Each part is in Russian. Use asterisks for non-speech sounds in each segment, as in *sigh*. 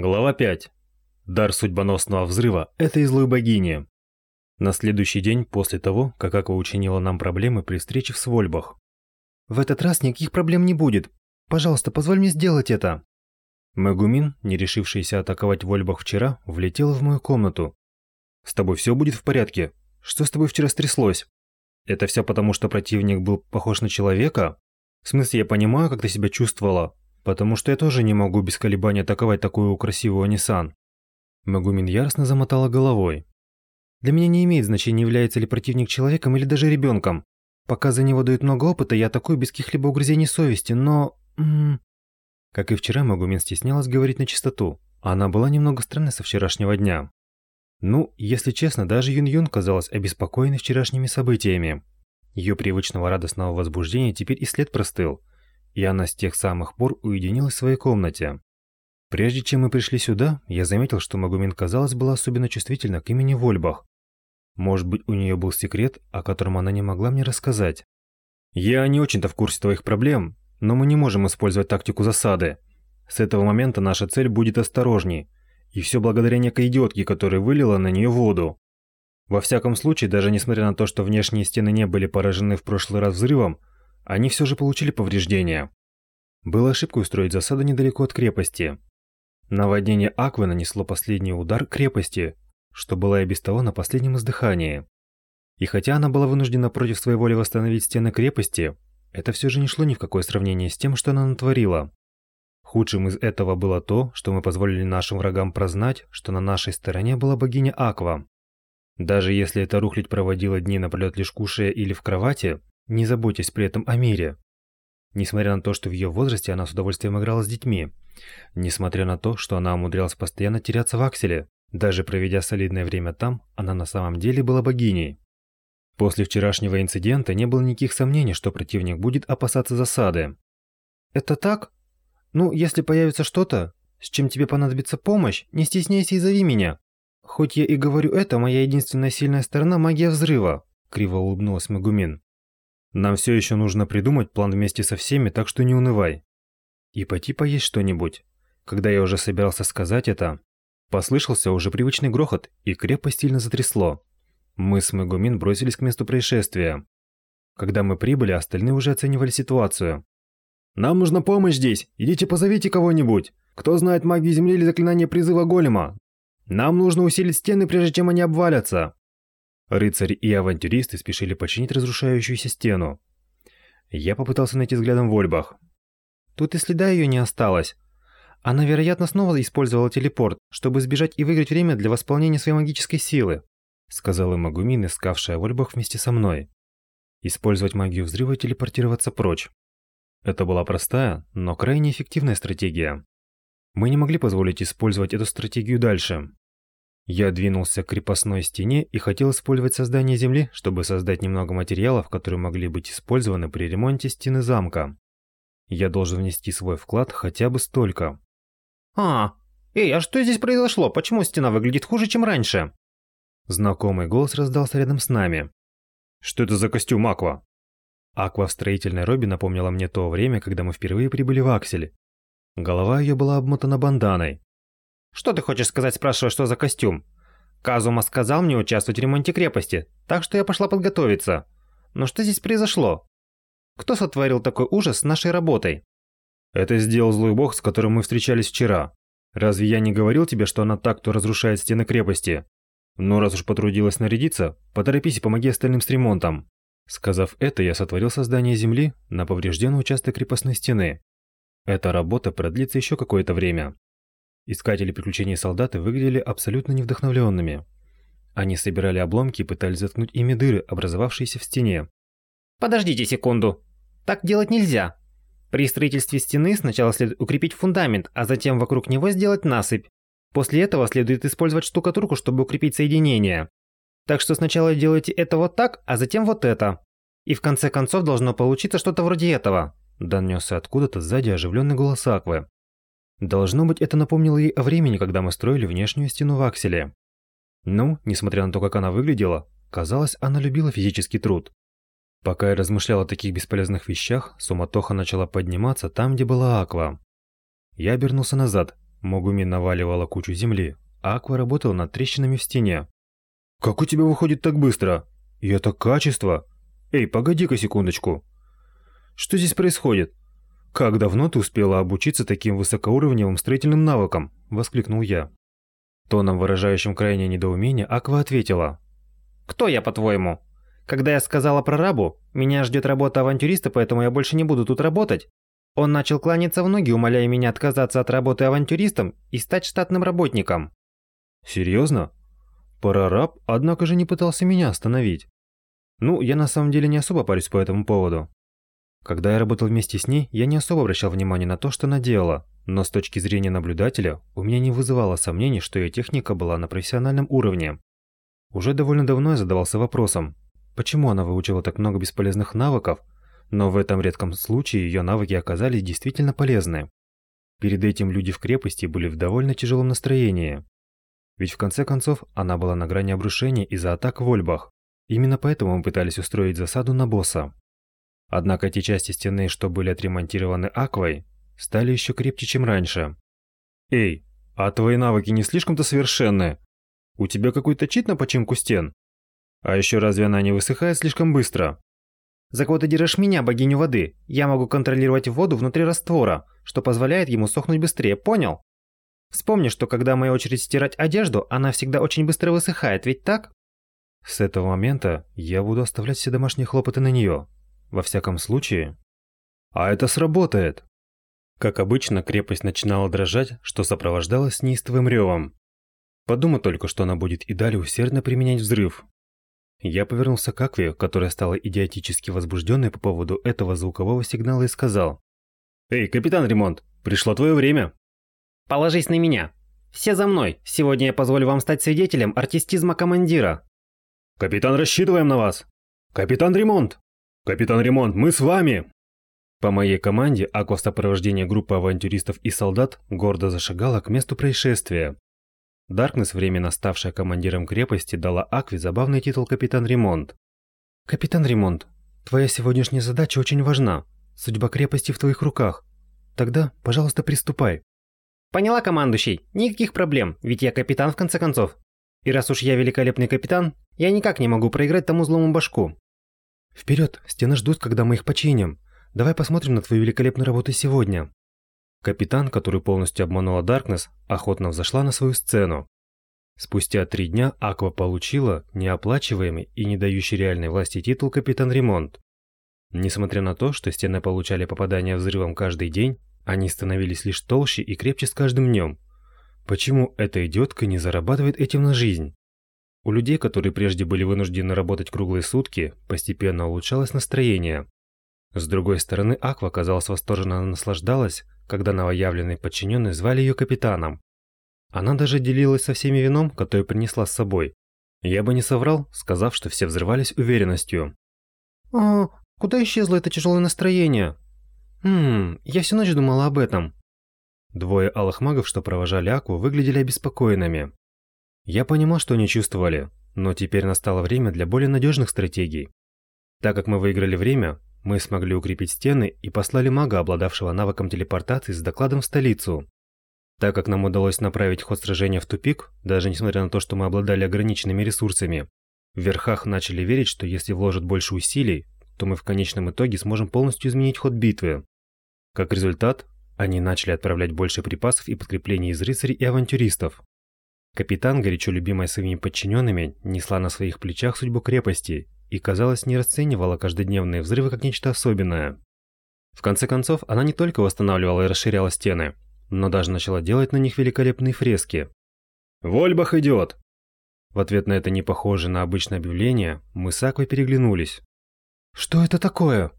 Глава 5. Дар судьбоносного взрыва этой злой богини. На следующий день после того, как Аква учинила нам проблемы при встрече в Свольбах. В этот раз никаких проблем не будет. Пожалуйста, позволь мне сделать это. Магумин, не решившийся атаковать Вольбах вчера, влетела в мою комнату. С тобой все будет в порядке? Что с тобой вчера стряслось? Это все потому, что противник был похож на человека? В смысле, я понимаю, как ты себя чувствовала, потому что я тоже не могу без колебаний атаковать такую красивую Нисан. Магумин яростно замотала головой. Для меня не имеет значения, является ли противник человеком или даже ребенком. Пока за него дают много опыта, я атакую без каких-либо угрызений совести, но... М -м... Как и вчера, Магумин стеснялась говорить на чистоту. Она была немного странной со вчерашнего дня. Ну, если честно, даже Юн-Юн казалась обеспокоенной вчерашними событиями. Ее привычного радостного возбуждения теперь и след простыл – и она с тех самых пор уединилась в своей комнате. Прежде чем мы пришли сюда, я заметил, что Магумин, казалось, была особенно чувствительна к имени Вольбах. Может быть, у нее был секрет, о котором она не могла мне рассказать. Я не очень-то в курсе твоих проблем, но мы не можем использовать тактику засады. С этого момента наша цель будет осторожней. И все благодаря некой идиотке, которая вылила на нее воду. Во всяком случае, даже несмотря на то, что внешние стены не были поражены в прошлый раз взрывом, они все же получили повреждения. Было ошибкой устроить засаду недалеко от крепости. Наводнение Аквы нанесло последний удар крепости, что было и без того на последнем издыхании. И хотя она была вынуждена против своей воли восстановить стены крепости, это все же не шло ни в какое сравнение с тем, что она натворила. Худшим из этого было то, что мы позволили нашим врагам прознать, что на нашей стороне была богиня Аква. Даже если эта рухлядь проводила дни напролет лишь кушая или в кровати, не заботясь при этом о мире. Несмотря на то, что в ее возрасте она с удовольствием играла с детьми. Несмотря на то, что она умудрялась постоянно теряться в акселе. Даже проведя солидное время там, она на самом деле была богиней. После вчерашнего инцидента не было никаких сомнений, что противник будет опасаться засады. «Это так? Ну, если появится что-то, с чем тебе понадобится помощь, не стесняйся и зови меня. Хоть я и говорю это, моя единственная сильная сторона – магия взрыва», – криво улыбнулась Магумин. Нам все еще нужно придумать план вместе со всеми, так что не унывай. И пойти поесть что-нибудь. Когда я уже собирался сказать это, послышался уже привычный грохот, и крепость сильно затрясло. Мы с Мегумин бросились к месту происшествия. Когда мы прибыли, остальные уже оценивали ситуацию. «Нам нужна помощь здесь! Идите позовите кого-нибудь! Кто знает магию земли или заклинание призыва голема? Нам нужно усилить стены, прежде чем они обвалятся!» Рыцари и авантюристы спешили починить разрушающуюся стену. Я попытался найти взглядом Вольбах. Тут и следа ее не осталось. Она, вероятно, снова использовала телепорт, чтобы сбежать и выиграть время для восполнения своей магической силы, сказала Магумин, искавшая Вольбах вместе со мной. Использовать магию взрыва и телепортироваться прочь. Это была простая, но крайне эффективная стратегия. Мы не могли позволить использовать эту стратегию дальше. Я двинулся к крепостной стене и хотел использовать создание земли, чтобы создать немного материалов, которые могли быть использованы при ремонте стены замка. Я должен внести свой вклад хотя бы столько. А, эй, а что здесь произошло? Почему стена выглядит хуже, чем раньше? Знакомый голос раздался рядом с нами. Что это за костюм Аква? Аква в строительной робе напомнила мне то время, когда мы впервые прибыли в Аксель. Голова ее была обмотана банданой, что ты хочешь сказать, спрашивая, что за костюм? Казума сказал мне участвовать в ремонте крепости, так что я пошла подготовиться. Но что здесь произошло? Кто сотворил такой ужас с нашей работой? Это сделал злой бог, с которым мы встречались вчера. Разве я не говорил тебе, что она так, кто разрушает стены крепости? Ну, раз уж потрудилась нарядиться, поторопись и помоги остальным с ремонтом. Сказав это, я сотворил создание земли на поврежденный участок крепостной стены. Эта работа продлится еще какое-то время. Искатели приключений солдаты выглядели абсолютно невдохновленными. Они собирали обломки и пытались заткнуть ими дыры, образовавшиеся в стене. «Подождите секунду. Так делать нельзя. При строительстве стены сначала следует укрепить фундамент, а затем вокруг него сделать насыпь. После этого следует использовать штукатурку, чтобы укрепить соединение. Так что сначала делайте это вот так, а затем вот это. И в конце концов должно получиться что-то вроде этого», донесся откуда-то сзади оживленный голос Аквы. Должно быть, это напомнило ей о времени, когда мы строили внешнюю стену в акселе. Ну, несмотря на то, как она выглядела, казалось, она любила физический труд. Пока я размышлял о таких бесполезных вещах, суматоха начала подниматься там, где была Аква. Я обернулся назад, Могуми наваливала кучу земли, а Аква работал над трещинами в стене. «Как у тебя выходит так быстро? И это качество? Эй, погоди-ка секундочку. Что здесь происходит? Как давно ты успела обучиться таким высокоуровневым строительным навыкам?» – воскликнул я. Тоном, выражающим крайнее недоумение, Аква ответила. «Кто я, по-твоему? Когда я сказала про рабу, меня ждет работа авантюриста, поэтому я больше не буду тут работать, он начал кланяться в ноги, умоляя меня отказаться от работы авантюристом и стать штатным работником. Серьезно? Прораб, однако же не пытался меня остановить. Ну, я на самом деле не особо парюсь по этому поводу. Когда я работал вместе с ней, я не особо обращал внимание на то, что она делала, но с точки зрения наблюдателя, у меня не вызывало сомнений, что ее техника была на профессиональном уровне. Уже довольно давно я задавался вопросом, почему она выучила так много бесполезных навыков, но в этом редком случае ее навыки оказались действительно полезны. Перед этим люди в крепости были в довольно тяжелом настроении. Ведь в конце концов она была на грани обрушения из-за атак в Ольбах. Именно поэтому мы пытались устроить засаду на босса. Однако те части стены, что были отремонтированы Аквой, стали еще крепче, чем раньше. «Эй, а твои навыки не слишком-то совершенны? У тебя какой-то чит на починку стен? А еще разве она не высыхает слишком быстро?» За кого ты держишь меня, богиню воды? Я могу контролировать воду внутри раствора, что позволяет ему сохнуть быстрее, понял? Вспомни, что когда моя очередь стирать одежду, она всегда очень быстро высыхает, ведь так? С этого момента я буду оставлять все домашние хлопоты на нее. Во всяком случае. А это сработает. Как обычно, крепость начинала дрожать, что сопровождалось неистовым ревом. Подумай только, что она будет и далее усердно применять взрыв, я повернулся к Акве, которая стала идиотически возбужденной по поводу этого звукового сигнала и сказал. «Эй, капитан Ремонт, пришло твое время!» «Положись на меня! Все за мной! Сегодня я позволю вам стать свидетелем артистизма командира!» «Капитан, рассчитываем на вас! Капитан Ремонт! Капитан Ремонт, мы с вами!» По моей команде Аква в группы авантюристов и солдат гордо зашагала к месту происшествия. Даркнесс, временно ставшая командиром крепости, дала Акви забавный титул «Капитан Ремонт». «Капитан Ремонт, твоя сегодняшняя задача очень важна. Судьба крепости в твоих руках. Тогда, пожалуйста, приступай». «Поняла, командующий. Никаких проблем, ведь я капитан в конце концов. И раз уж я великолепный капитан, я никак не могу проиграть тому злому башку». «Вперед, стены ждут, когда мы их починим. Давай посмотрим на твою великолепную работу сегодня». Капитан, который полностью обманула Даркнесс, охотно взошла на свою сцену. Спустя три дня Аква получила неоплачиваемый и не дающий реальной власти титул Капитан Ремонт. Несмотря на то, что стены получали попадания взрывом каждый день, они становились лишь толще и крепче с каждым днем. Почему эта идиотка не зарабатывает этим на жизнь? У людей, которые прежде были вынуждены работать круглые сутки, постепенно улучшалось настроение. С другой стороны, Аква, казалось, восторженно наслаждалась, когда новоявленные подчиненные звали ее капитаном. Она даже делилась со всеми вином, которое принесла с собой. Я бы не соврал, сказав, что все взрывались уверенностью. «А, куда исчезло это тяжелое настроение?» «Хм, я всю ночь думала об этом». Двое алых магов, что провожали Акву, выглядели обеспокоенными. Я понимал, что они чувствовали, но теперь настало время для более надежных стратегий. Так как мы выиграли время, мы смогли укрепить стены и послали мага, обладавшего навыком телепортации, с докладом в столицу. Так как нам удалось направить ход сражения в тупик, даже несмотря на то, что мы обладали ограниченными ресурсами, в верхах начали верить, что если вложат больше усилий, то мы в конечном итоге сможем полностью изменить ход битвы. Как результат, они начали отправлять больше припасов и подкреплений из рыцарей и авантюристов. Капитан, горячо любимая своими подчиненными, несла на своих плечах судьбу крепости и, казалось, не расценивала каждодневные взрывы как нечто особенное. В конце концов, она не только восстанавливала и расширяла стены, но даже начала делать на них великолепные фрески. «Вольбах идет!» В ответ на это не похожее на обычное объявление, мы с Аквой переглянулись. «Что это такое?»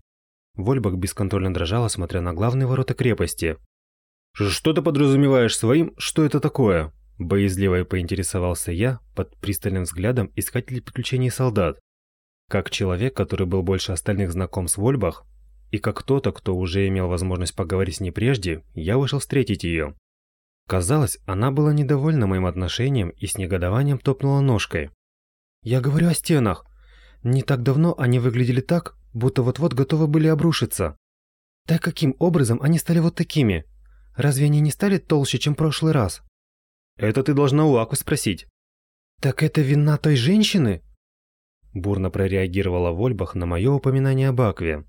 Вольбах бесконтрольно дрожала, смотря на главные ворота крепости. «Что ты подразумеваешь своим, что это такое?» Боязливо поинтересовался я под пристальным взглядом искателей приключений солдат. Как человек, который был больше остальных знаком с Вольбах, и как кто-то, кто уже имел возможность поговорить с ней прежде, я вышел встретить ее. Казалось, она была недовольна моим отношением и с негодованием топнула ножкой. «Я говорю о стенах. Не так давно они выглядели так, будто вот-вот готовы были обрушиться. Так каким образом они стали вот такими? Разве они не стали толще, чем в прошлый раз? Это ты должна у Аквы спросить. Так это вина той женщины? Бурно прореагировала Вольбах на мое упоминание об Акве.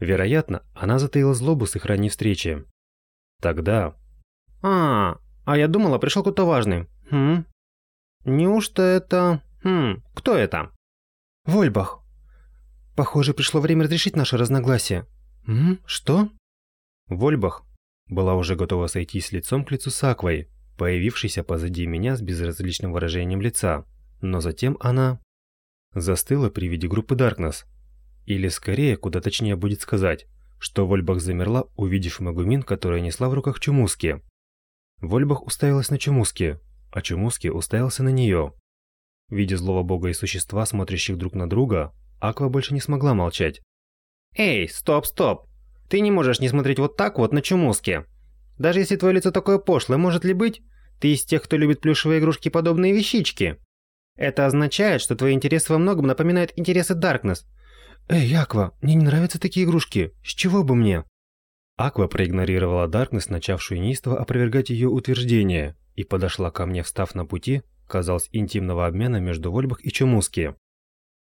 Вероятно, она затаила злобу с их ранней встречи. Тогда... А, а я думала, пришел кто-то важный. Хм? Неужто это... Хм, кто это? Вольбах. Похоже, пришло время разрешить наше разногласие. М? Что? Вольбах была уже готова сойти с лицом к лицу с Аквой, появившейся позади меня с безразличным выражением лица. Но затем она застыла при виде группы Даркнесс, или скорее, куда точнее будет сказать, что Вольбах замерла, увидев Магумин, которая несла в руках Чумуски. Вольбах уставилась на Чумуски, а Чумуски уставился на нее. Видя злого бога и существа, смотрящих друг на друга, Аква больше не смогла молчать. «Эй, стоп, стоп! Ты не можешь не смотреть вот так вот на Чумуски. Даже если твое лицо такое пошлое, может ли быть? Ты из тех, кто любит плюшевые игрушки подобные вещички. Это означает, что твои интересы во многом напоминают интересы Даркнесс, «Эй, Аква, мне не нравятся такие игрушки. С чего бы мне?» Аква проигнорировала Даркнесс, начавшую неистово опровергать ее утверждение, и подошла ко мне, встав на пути, казалось, интимного обмена между Вольбах и Чумуски.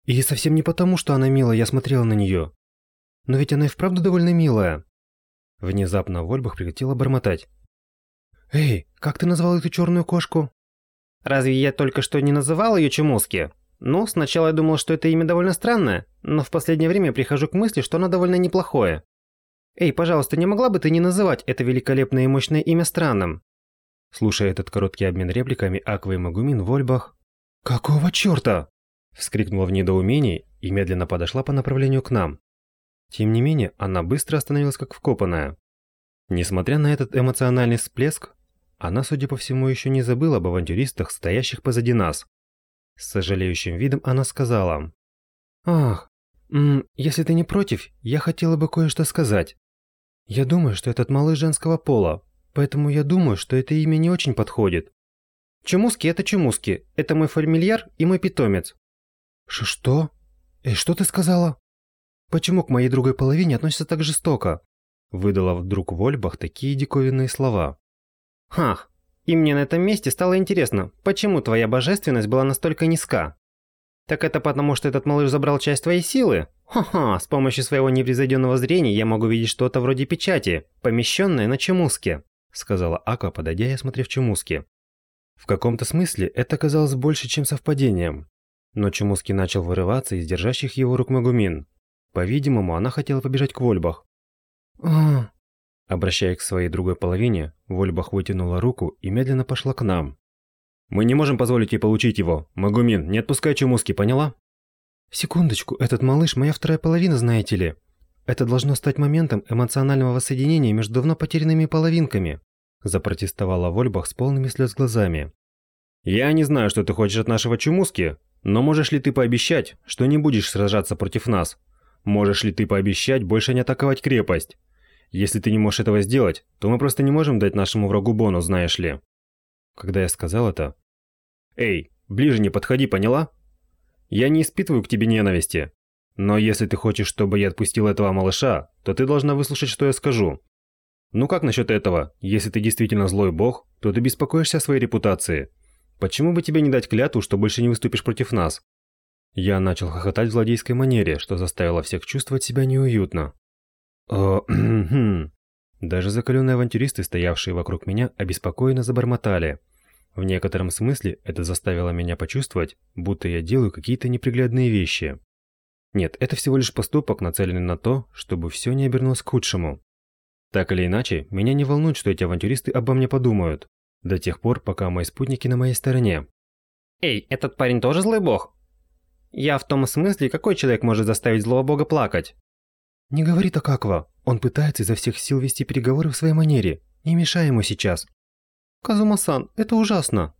И совсем не потому, что она милая, я смотрела на нее. Но ведь она и вправду довольно милая. Внезапно Вольбах прекратила бормотать. «Эй, как ты назвал эту черную кошку?» «Разве я только что не называл ее Чумуски?» Ну, сначала я думал, что это имя довольно странное, но в последнее время прихожу к мысли, что оно довольно неплохое. Эй, пожалуйста, не могла бы ты не называть это великолепное и мощное имя странным? Слушая этот короткий обмен репликами, Аква и Магумин Вольбах... «Какого чёрта?» Вскрикнула в недоумении и медленно подошла по направлению к нам. Тем не менее, она быстро остановилась как вкопанная. Несмотря на этот эмоциональный всплеск, она, судя по всему, еще не забыла об авантюристах, стоящих позади нас. С сожалеющим видом она сказала. «Ах, если ты не против, я хотела бы кое-что сказать. Я думаю, что этот малыш женского пола, поэтому я думаю, что это имя не очень подходит». «Чумуски – это Чумуски. Это мой фамильяр и мой питомец». Ш «Что? И что ты сказала?» «Почему к моей другой половине относятся так жестоко?» Выдала вдруг Вольбах такие диковинные слова. «Хах, и мне на этом месте стало интересно, почему твоя божественность была настолько низка? Так это потому, что этот малыш забрал часть твоей силы? Ха-ха, с помощью своего непревзойденного зрения я могу видеть что-то вроде печати, помещенное на Чемуске, сказала Ака, подойдя и осмотрев Чемуски. В каком-то смысле это казалось больше, чем совпадением. Но Чемуски начал вырываться из держащих его рук Магумин. По-видимому, она хотела побежать к Вольбах. «А, Обращаясь к своей другой половине, Вольбах вытянула руку и медленно пошла к нам. «Мы не можем позволить ей получить его. Магумин, не отпускай Чумуски, поняла?» «Секундочку, этот малыш моя вторая половина, знаете ли. Это должно стать моментом эмоционального воссоединения между давно потерянными половинками», запротестовала Вольбах с полными слез глазами. «Я не знаю, что ты хочешь от нашего Чумуски, но можешь ли ты пообещать, что не будешь сражаться против нас? Можешь ли ты пообещать больше не атаковать крепость? Если ты не можешь этого сделать, то мы просто не можем дать нашему врагу бонус, знаешь ли. Когда я сказал это... Эй, ближе не подходи, поняла? Я не испытываю к тебе ненависти. Но если ты хочешь, чтобы я отпустил этого малыша, то ты должна выслушать, что я скажу. Ну как насчет этого? Если ты действительно злой бог, то ты беспокоишься о своей репутации. Почему бы тебе не дать клятву, что больше не выступишь против нас? Я начал хохотать в злодейской манере, что заставило всех чувствовать себя неуютно. О, *clears throat* Даже закаленные авантюристы, стоявшие вокруг меня, обеспокоенно забормотали. В некотором смысле это заставило меня почувствовать, будто я делаю какие-то неприглядные вещи. Нет, это всего лишь поступок, нацеленный на то, чтобы все не обернулось к худшему. Так или иначе, меня не волнует, что эти авантюристы обо мне подумают, до тех пор, пока мои спутники на моей стороне. Эй, этот парень тоже злой бог? Я в том смысле, какой человек может заставить злого бога плакать? «Не говори так, Аква. Он пытается изо всех сил вести переговоры в своей манере. Не мешай ему сейчас». «Казума-сан, это ужасно».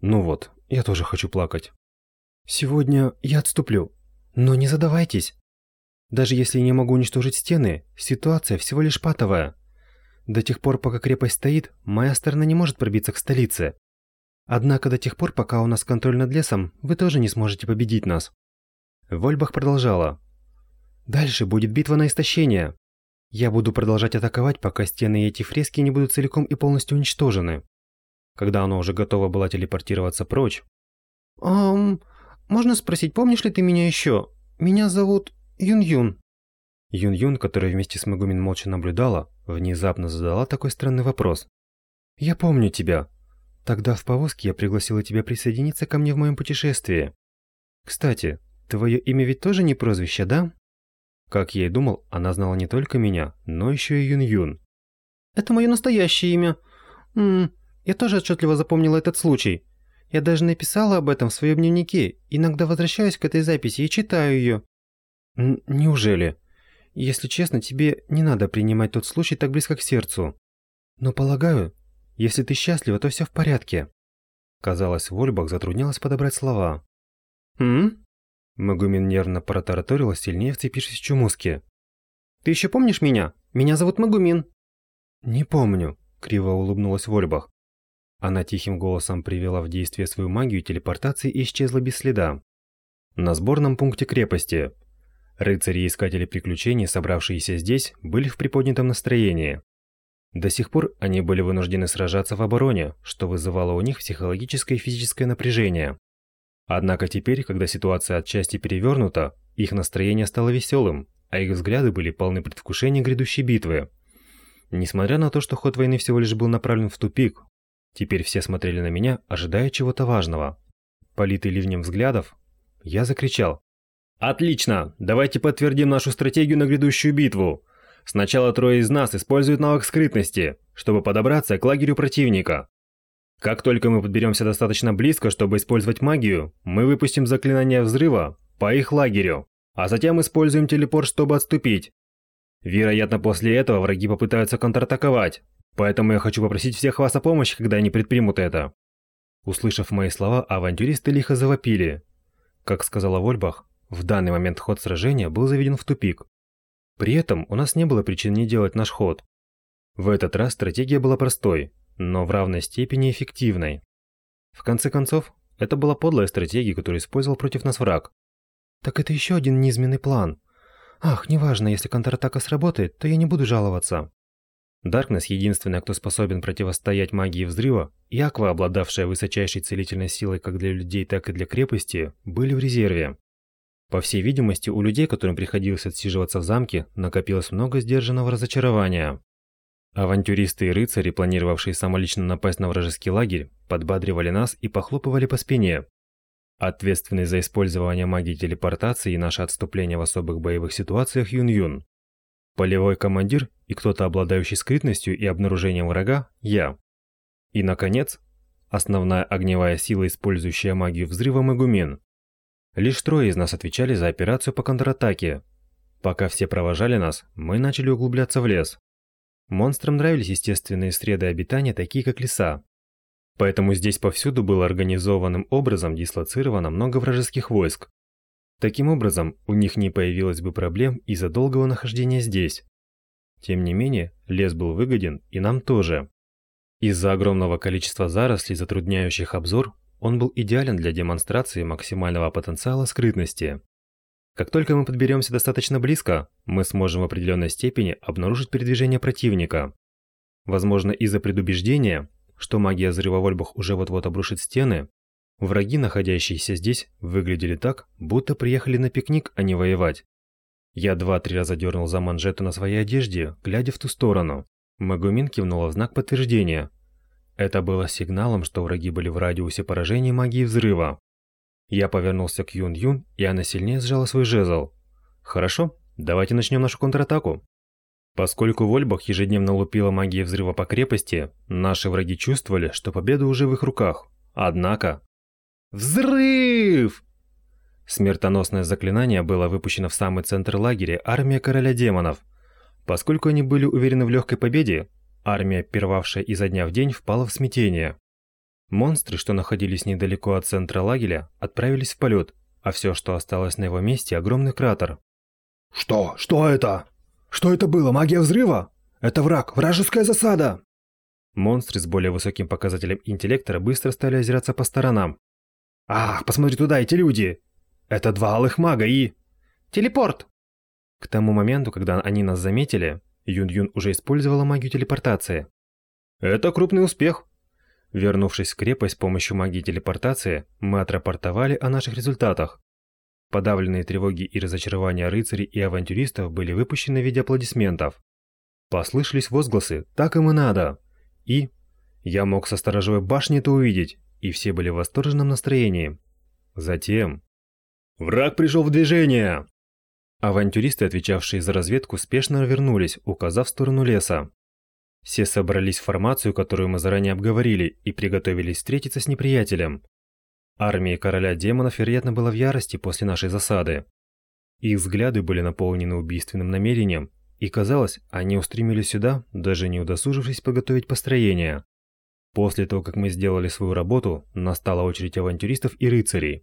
«Ну вот, я тоже хочу плакать». «Сегодня я отступлю. Но не задавайтесь. Даже если не могу уничтожить стены, ситуация всего лишь патовая. До тех пор, пока крепость стоит, моя сторона не может пробиться к столице. Однако до тех пор, пока у нас контроль над лесом, вы тоже не сможете победить нас». Вольбах продолжала. Дальше будет битва на истощение. Я буду продолжать атаковать, пока стены и эти фрески не будут целиком и полностью уничтожены. Когда она уже готова была телепортироваться прочь. «Ам, можно спросить, помнишь ли ты меня еще? Меня зовут Юн-Юн». Юн-Юн, которая вместе с Магумин молча наблюдала, внезапно задала такой странный вопрос. «Я помню тебя. Тогда в повозке я пригласила тебя присоединиться ко мне в моем путешествии. Кстати, твое имя ведь тоже не прозвище, да?» Как я и думал, она знала не только меня, но еще и Юн-Юн. «Это мое настоящее имя. М я тоже отчетливо запомнила этот случай. Я даже написала об этом в своем дневнике. Иногда возвращаюсь к этой записи и читаю ее». «Неужели? Если честно, тебе не надо принимать тот случай так близко к сердцу. Но полагаю, если ты счастлива, то все в порядке». Казалось, Вольбах затруднялась подобрать слова. «М?» Магумин нервно протараторила, сильнее вцепившись в Чумуски. «Ты еще помнишь меня? Меня зовут Магумин». «Не помню», — криво улыбнулась Вольбах. Она тихим голосом привела в действие свою магию телепортации и исчезла без следа. На сборном пункте крепости. Рыцари и искатели приключений, собравшиеся здесь, были в приподнятом настроении. До сих пор они были вынуждены сражаться в обороне, что вызывало у них психологическое и физическое напряжение. Однако теперь, когда ситуация отчасти перевернута, их настроение стало веселым, а их взгляды были полны предвкушения грядущей битвы. Несмотря на то, что ход войны всего лишь был направлен в тупик, теперь все смотрели на меня, ожидая чего-то важного. Политый ливнем взглядов, я закричал. «Отлично! Давайте подтвердим нашу стратегию на грядущую битву! Сначала трое из нас используют навык скрытности, чтобы подобраться к лагерю противника. Как только мы подберемся достаточно близко, чтобы использовать магию, мы выпустим заклинание взрыва по их лагерю, а затем используем телепорт, чтобы отступить. Вероятно, после этого враги попытаются контратаковать, поэтому я хочу попросить всех вас о помощи, когда они предпримут это. Услышав мои слова, авантюристы лихо завопили. Как сказала Вольбах, в данный момент ход сражения был заведен в тупик. При этом у нас не было причин не делать наш ход. В этот раз стратегия была простой – но в равной степени эффективной. В конце концов, это была подлая стратегия, которую использовал против нас враг. Так это еще один низменный план. Ах, неважно, если контратака сработает, то я не буду жаловаться. Даркнесс, единственная, кто способен противостоять магии взрыва, и Аква, обладавшая высочайшей целительной силой как для людей, так и для крепости, были в резерве. По всей видимости, у людей, которым приходилось отсиживаться в замке, накопилось много сдержанного разочарования. Авантюристы и рыцари, планировавшие самолично напасть на вражеский лагерь, подбадривали нас и похлопывали по спине. Ответственный за использование магии телепортации и наше отступление в особых боевых ситуациях Юн-Юн. Полевой командир и кто-то, обладающий скрытностью и обнаружением врага, я. И, наконец, основная огневая сила, использующая магию взрыва Магумин. Лишь трое из нас отвечали за операцию по контратаке. Пока все провожали нас, мы начали углубляться в лес. Монстрам нравились естественные среды обитания, такие как леса. Поэтому здесь повсюду было организованным образом дислоцировано много вражеских войск. Таким образом, у них не появилось бы проблем из-за долгого нахождения здесь. Тем не менее, лес был выгоден и нам тоже. Из-за огромного количества зарослей, затрудняющих обзор, он был идеален для демонстрации максимального потенциала скрытности. Как только мы подберемся достаточно близко, мы сможем в определенной степени обнаружить передвижение противника. Возможно, из-за предубеждения, что магия взрыва Вольбах уже вот-вот обрушит стены, враги, находящиеся здесь, выглядели так, будто приехали на пикник, а не воевать. Я два-три раза дернул за манжету на своей одежде, глядя в ту сторону. Магумин кивнула в знак подтверждения. Это было сигналом, что враги были в радиусе поражения магии взрыва. Я повернулся к Юн-Юн, и она сильнее сжала свой жезл. «Хорошо, давайте начнем нашу контратаку». Поскольку Вольбах ежедневно лупила магия взрыва по крепости, наши враги чувствовали, что победа уже в их руках. Однако... Взрыв! Смертоносное заклинание было выпущено в самый центр лагеря армия короля демонов. Поскольку они были уверены в легкой победе, армия, первавшая изо дня в день, впала в смятение. Монстры, что находились недалеко от центра лагеря, отправились в полет, а все, что осталось на его месте, огромный кратер. «Что? Что это? Что это было? Магия взрыва? Это враг, вражеская засада!» Монстры с более высоким показателем интеллекта быстро стали озираться по сторонам. «Ах, посмотри туда, эти люди! Это два алых мага и...» «Телепорт!» К тому моменту, когда они нас заметили, Юн-Юн уже использовала магию телепортации. Это крупный успех. Вернувшись в крепость с помощью магии телепортации, мы отрапортовали о наших результатах. Подавленные тревоги и разочарования рыцарей и авантюристов были выпущены в виде аплодисментов. Послышались возгласы «Так им и надо!» и «Я мог со сторожевой башни это увидеть!» и все были в восторженном настроении. Затем... «Враг пришел в движение!» Авантюристы, отвечавшие за разведку, спешно вернулись, указав в сторону леса. Все собрались в формацию, которую мы заранее обговорили, и приготовились встретиться с неприятелем. Армия короля демонов, вероятно, была в ярости после нашей засады. Их взгляды были наполнены убийственным намерением, и казалось, они устремились сюда, даже не удосужившись подготовить построение. После того, как мы сделали свою работу, настала очередь авантюристов и рыцарей.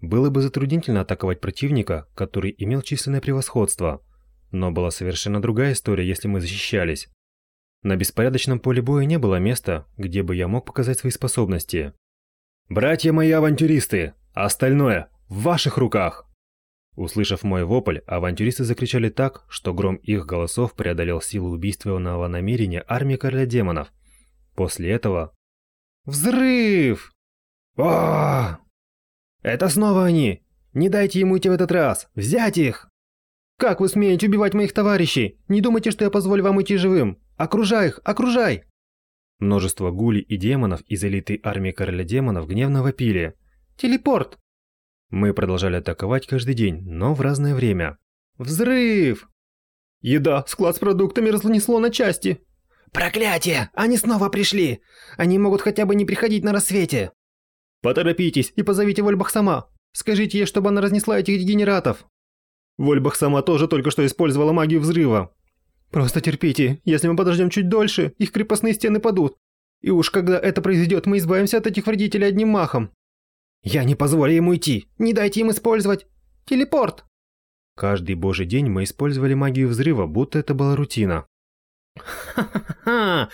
Было бы затруднительно атаковать противника, который имел численное превосходство, но была совершенно другая история, если мы защищались. На беспорядочном поле боя не было места, где бы я мог показать свои способности. «Братья мои авантюристы, остальное в ваших руках!» Услышав мой вопль, авантюристы закричали так, что гром их голосов преодолел силу убийственного намерения армии короля демонов. После этого... Взрыв! а Это снова они! Не дайте ему идти в этот раз! Взять их! Как вы смеете убивать моих товарищей? Не думайте, что я позволю вам уйти живым! Окружай их! Окружай!» Множество гулей и демонов из элиты армии короля демонов гневно вопили. «Телепорт!» Мы продолжали атаковать каждый день, но в разное время. Взрыв! Еда, склад с продуктами разнесло на части. Проклятие! Они снова пришли! Они могут хотя бы не приходить на рассвете. Поторопитесь и позовите Вольбах сама. Скажите ей, чтобы она разнесла этих дегенератов. Вольбах сама тоже только что использовала магию взрыва. Просто терпите, если мы подождем чуть дольше, их крепостные стены падут. И уж когда это произойдет, мы избавимся от этих вредителей одним махом. Я не позволю ему идти. Не дайте им использовать. Телепорт. Каждый божий день мы использовали магию взрыва, будто это была рутина. Ха-ха-ха!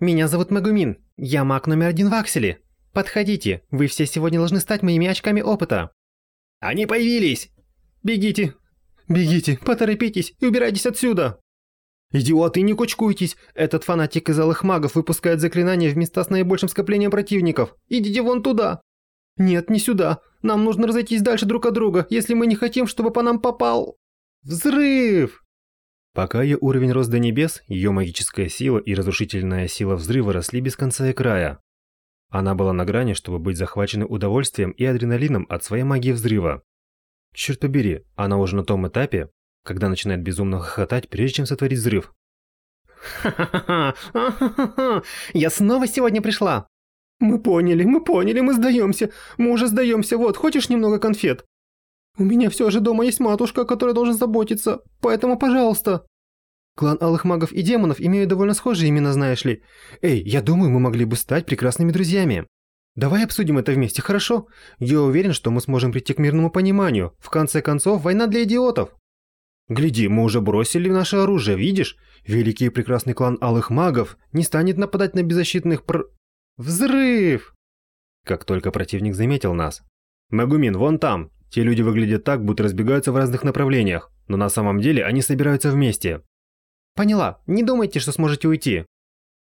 Меня зовут Магумин. Я маг номер один в Акселе. Подходите, вы все сегодня должны стать моими очками опыта. Они появились! Бегите! Бегите, поторопитесь и убирайтесь отсюда! «Идиоты, не кучкуйтесь! Этот фанатик из алых магов выпускает заклинания в места с наибольшим скоплением противников! Идите вон туда!» «Нет, не сюда! Нам нужно разойтись дальше друг от друга, если мы не хотим, чтобы по нам попал...» «Взрыв!» Пока ее уровень рос до небес, ее магическая сила и разрушительная сила взрыва росли без конца и края. Она была на грани, чтобы быть захваченной удовольствием и адреналином от своей магии взрыва. Черт побери, она уже на том этапе, когда начинает безумно хохотать, прежде чем сотворить взрыв. «Ха-ха-ха! Я снова сегодня пришла!» «Мы поняли, мы поняли, мы сдаемся! Мы уже сдаемся, вот, хочешь немного конфет?» «У меня все же дома есть матушка, которая должен заботиться, поэтому пожалуйста!» Клан Алых Магов и Демонов имеют довольно схожие имена, знаешь ли. Эй, я думаю, мы могли бы стать прекрасными друзьями. Давай обсудим это вместе, хорошо? Я уверен, что мы сможем прийти к мирному пониманию. В конце концов, война для идиотов. Гляди, мы уже бросили наше оружие, видишь? Великий и прекрасный клан Алых Магов не станет нападать на беззащитных пр... Взрыв! Как только противник заметил нас. Магумин, вон там. Те люди выглядят так, будто разбегаются в разных направлениях, но на самом деле они собираются вместе. Поняла, не думайте, что сможете уйти.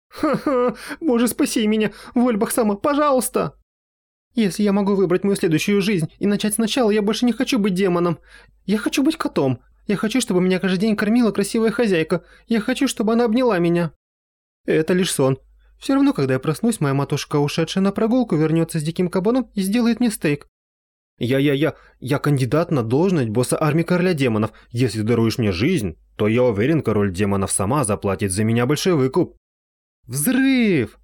Ха-ха, боже спаси меня, Вольбах сама, пожалуйста! Если я могу выбрать мою следующую жизнь и начать сначала, я больше не хочу быть демоном. Я хочу быть котом, я хочу, чтобы меня каждый день кормила красивая хозяйка. Я хочу, чтобы она обняла меня. Это лишь сон. Все равно, когда я проснусь, моя матушка, ушедшая на прогулку, вернется с диким кабаном и сделает мне стейк. Я-я-я, я кандидат на должность босса армии короля демонов. Если даруешь мне жизнь, то я уверен, король демонов сама заплатит за меня большой выкуп. Взрыв!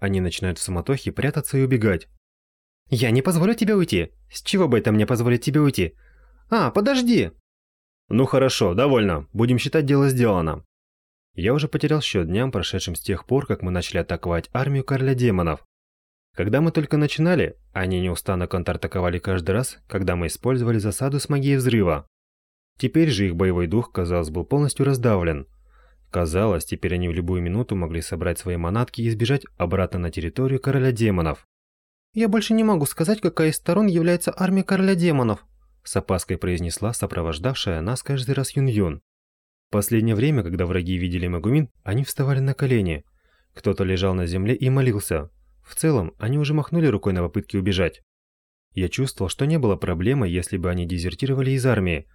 Они начинают в суматохе прятаться и убегать. Я не позволю тебе уйти. С чего бы это мне позволить тебе уйти? А, подожди. Ну хорошо, довольно. Будем считать дело сделано. Я уже потерял счет дням, прошедшим с тех пор, как мы начали атаковать армию короля демонов. Когда мы только начинали, они неустанно контратаковали каждый раз, когда мы использовали засаду с магией взрыва. Теперь же их боевой дух, казалось, был полностью раздавлен. Казалось, теперь они в любую минуту могли собрать свои манатки и сбежать обратно на территорию короля демонов. «Я больше не могу сказать, какая из сторон является армия короля демонов», с опаской произнесла сопровождавшая нас каждый раз Юн-Юн. В последнее время, когда враги видели Магумин, они вставали на колени. Кто-то лежал на земле и молился. В целом, они уже махнули рукой на попытки убежать. Я чувствовал, что не было проблемы, если бы они дезертировали из армии.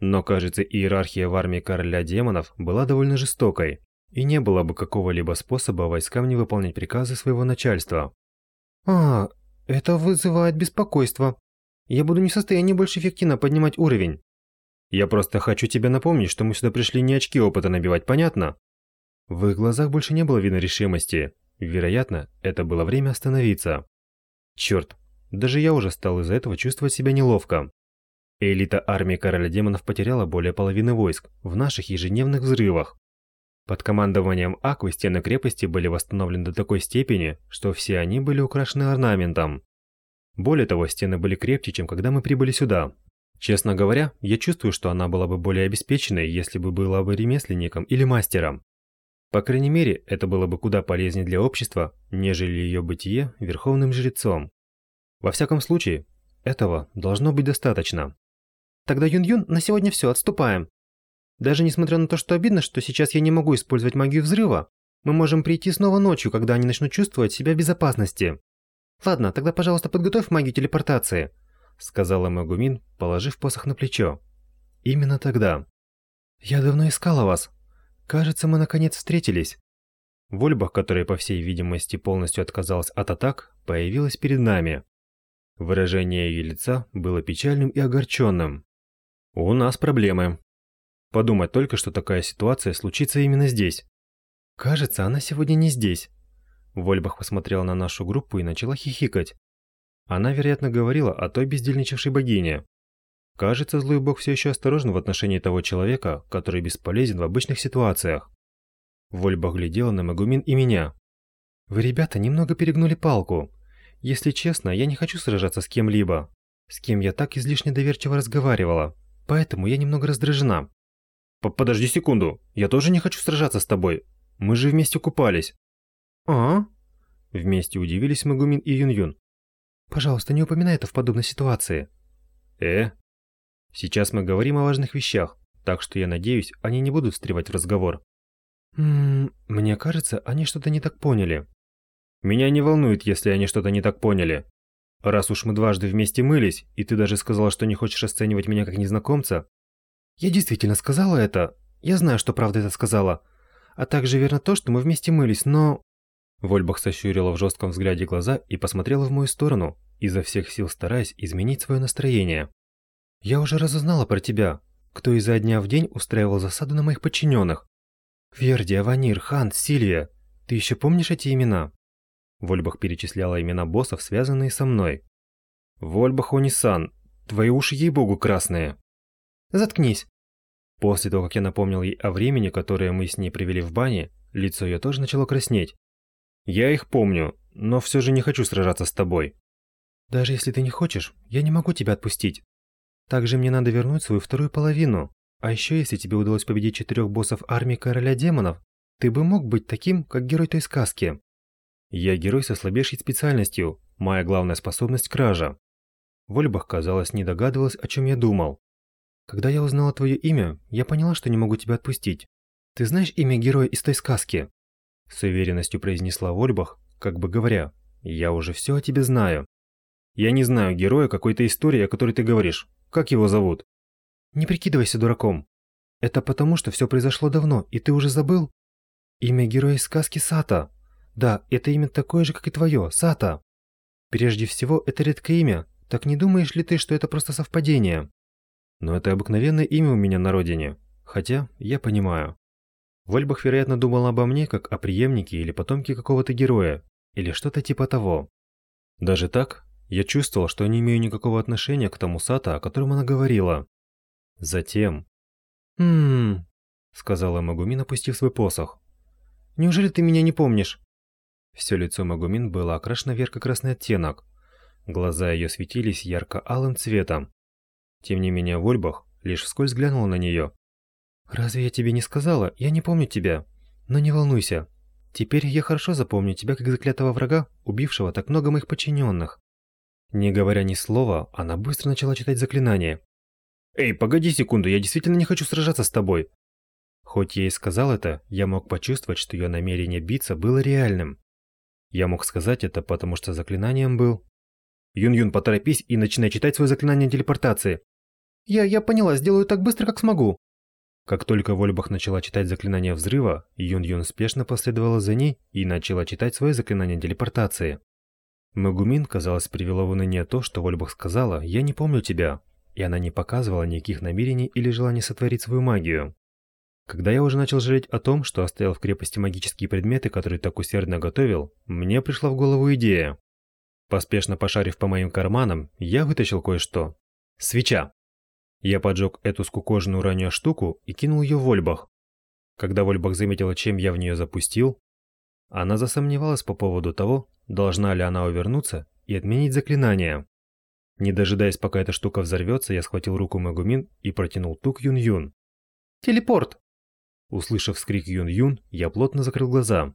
Но, кажется, иерархия в армии короля демонов была довольно жестокой, и не было бы какого-либо способа войскам не выполнять приказы своего начальства. «А, это вызывает беспокойство. Я буду не в состоянии больше эффективно поднимать уровень». «Я просто хочу тебе напомнить, что мы сюда пришли не очки опыта набивать, понятно?» В их глазах больше не было видно решимости. Вероятно, это было время остановиться. Черт, даже я уже стал из-за этого чувствовать себя неловко. Элита армии короля демонов потеряла более половины войск в наших ежедневных взрывах. Под командованием Аквы стены крепости были восстановлены до такой степени, что все они были украшены орнаментом. Более того, стены были крепче, чем когда мы прибыли сюда. Честно говоря, я чувствую, что она была бы более обеспеченной, если бы была бы ремесленником или мастером. По крайней мере, это было бы куда полезнее для общества, нежели ее бытие верховным жрецом. Во всяком случае, этого должно быть достаточно. Тогда Юн-Юн, на сегодня все, отступаем. Даже несмотря на то, что обидно, что сейчас я не могу использовать магию взрыва, мы можем прийти снова ночью, когда они начнут чувствовать себя в безопасности. Ладно, тогда, пожалуйста, подготовь магию телепортации, сказала Магумин, положив посох на плечо. Именно тогда. Я давно искала вас. Кажется, мы наконец встретились. Вольбах, которая, по всей видимости, полностью отказалась от атак, появилась перед нами. Выражение ее лица было печальным и огорченным. «У нас проблемы», Подумать только, что такая ситуация случится именно здесь. Кажется, она сегодня не здесь. Вольбах посмотрела на нашу группу и начала хихикать. Она, вероятно, говорила о той бездельничавшей богине. Кажется, злой бог все еще осторожен в отношении того человека, который бесполезен в обычных ситуациях. Вольбах глядела на Магумин и меня. Вы, ребята, немного перегнули палку. Если честно, я не хочу сражаться с кем-либо, с кем я так излишне доверчиво разговаривала. Поэтому я немного раздражена. Подожди секунду, я тоже не хочу сражаться с тобой. Мы же вместе купались. А? Вместе удивились Магумин и Юн-Юн. Пожалуйста, не упоминай это в подобной ситуации. Э? Сейчас мы говорим о важных вещах, так что я надеюсь, они не будут встревать в разговор. Ммм, мне кажется, они что-то не так поняли. Меня не волнует, если они что-то не так поняли. Раз уж мы дважды вместе мылись, и ты даже сказала, что не хочешь расценивать меня как незнакомца, я действительно сказала это. Я знаю, что правда это сказала. А также верно то, что мы вместе мылись, но... Вольбах сощурила в жестком взгляде глаза и посмотрела в мою сторону, изо всех сил стараясь изменить свое настроение. «Я уже разузнала про тебя, кто изо дня в день устраивал засаду на моих подчиненных. Верди, Аванир, Хан, Сильвия. Ты еще помнишь эти имена?» Вольбах перечисляла имена боссов, связанные со мной. «Вольбах Онисан, твои уши ей-богу красные!» Заткнись. После того, как я напомнил ей о времени, которое мы с ней провели в бане, лицо ее тоже начало краснеть. Я их помню, но все же не хочу сражаться с тобой. Даже если ты не хочешь, я не могу тебя отпустить. Также мне надо вернуть свою вторую половину. А еще, если тебе удалось победить четырех боссов армии короля демонов, ты бы мог быть таким, как герой той сказки. Я герой со слабейшей специальностью, моя главная способность – кража. Вольбах, казалось, не догадывалась, о чем я думал. Когда я узнала твое имя, я поняла, что не могу тебя отпустить. Ты знаешь имя героя из той сказки?» С уверенностью произнесла Вольбах, как бы говоря, «Я уже все о тебе знаю». «Я не знаю героя какой-то истории, о которой ты говоришь. Как его зовут?» «Не прикидывайся дураком. Это потому, что все произошло давно, и ты уже забыл?» «Имя героя сказки Сата. Да, это имя такое же, как и твое, Сата. Прежде всего, это редкое имя. Так не думаешь ли ты, что это просто совпадение?» Но это обыкновенное имя у меня на родине. Хотя, я понимаю. Вольбах, вероятно, думал обо мне как о преемнике или потомке какого-то героя, или что-то типа того. Даже так, я чувствовал, что не имею никакого отношения к тому Сата, о котором она говорила. Затем... «Хм...» — сказала Магумин, опустив свой посох. «Неужели ты меня не помнишь?» Все лицо Магумин было окрашено в ярко-красный оттенок. Глаза ее светились ярко-алым цветом, тем не менее, Вольбах лишь вскользь глянул на нее. «Разве я тебе не сказала? Я не помню тебя. Но не волнуйся. Теперь я хорошо запомню тебя как заклятого врага, убившего так много моих подчиненных». Не говоря ни слова, она быстро начала читать заклинание. «Эй, погоди секунду, я действительно не хочу сражаться с тобой. Хоть я и сказал это, я мог почувствовать, что ее намерение биться было реальным. Я мог сказать это, потому что заклинанием был... Юн-Юн, поторопись и начинай читать свое заклинание телепортации. Я, я поняла, сделаю так быстро, как смогу. Как только Вольбах начала читать заклинание взрыва, Юн-Юн спешно последовала за ней и начала читать свое заклинание телепортации. Магумин, казалось, привело в уныние то, что Вольбах сказала «Я не помню тебя», и она не показывала никаких намерений или желания сотворить свою магию. Когда я уже начал жалеть о том, что оставил в крепости магические предметы, которые так усердно готовил, мне пришла в голову идея. Поспешно пошарив по моим карманам, я вытащил кое-что. Свеча. Я поджег эту скукоженную ранее штуку и кинул ее в Вольбах. Когда Вольбах заметила, чем я в нее запустил, она засомневалась по поводу того, должна ли она увернуться и отменить заклинание. Не дожидаясь, пока эта штука взорвется, я схватил руку Магумин и протянул тук Юн-Юн. «Телепорт!» Услышав вскрик Юн-Юн, я плотно закрыл глаза.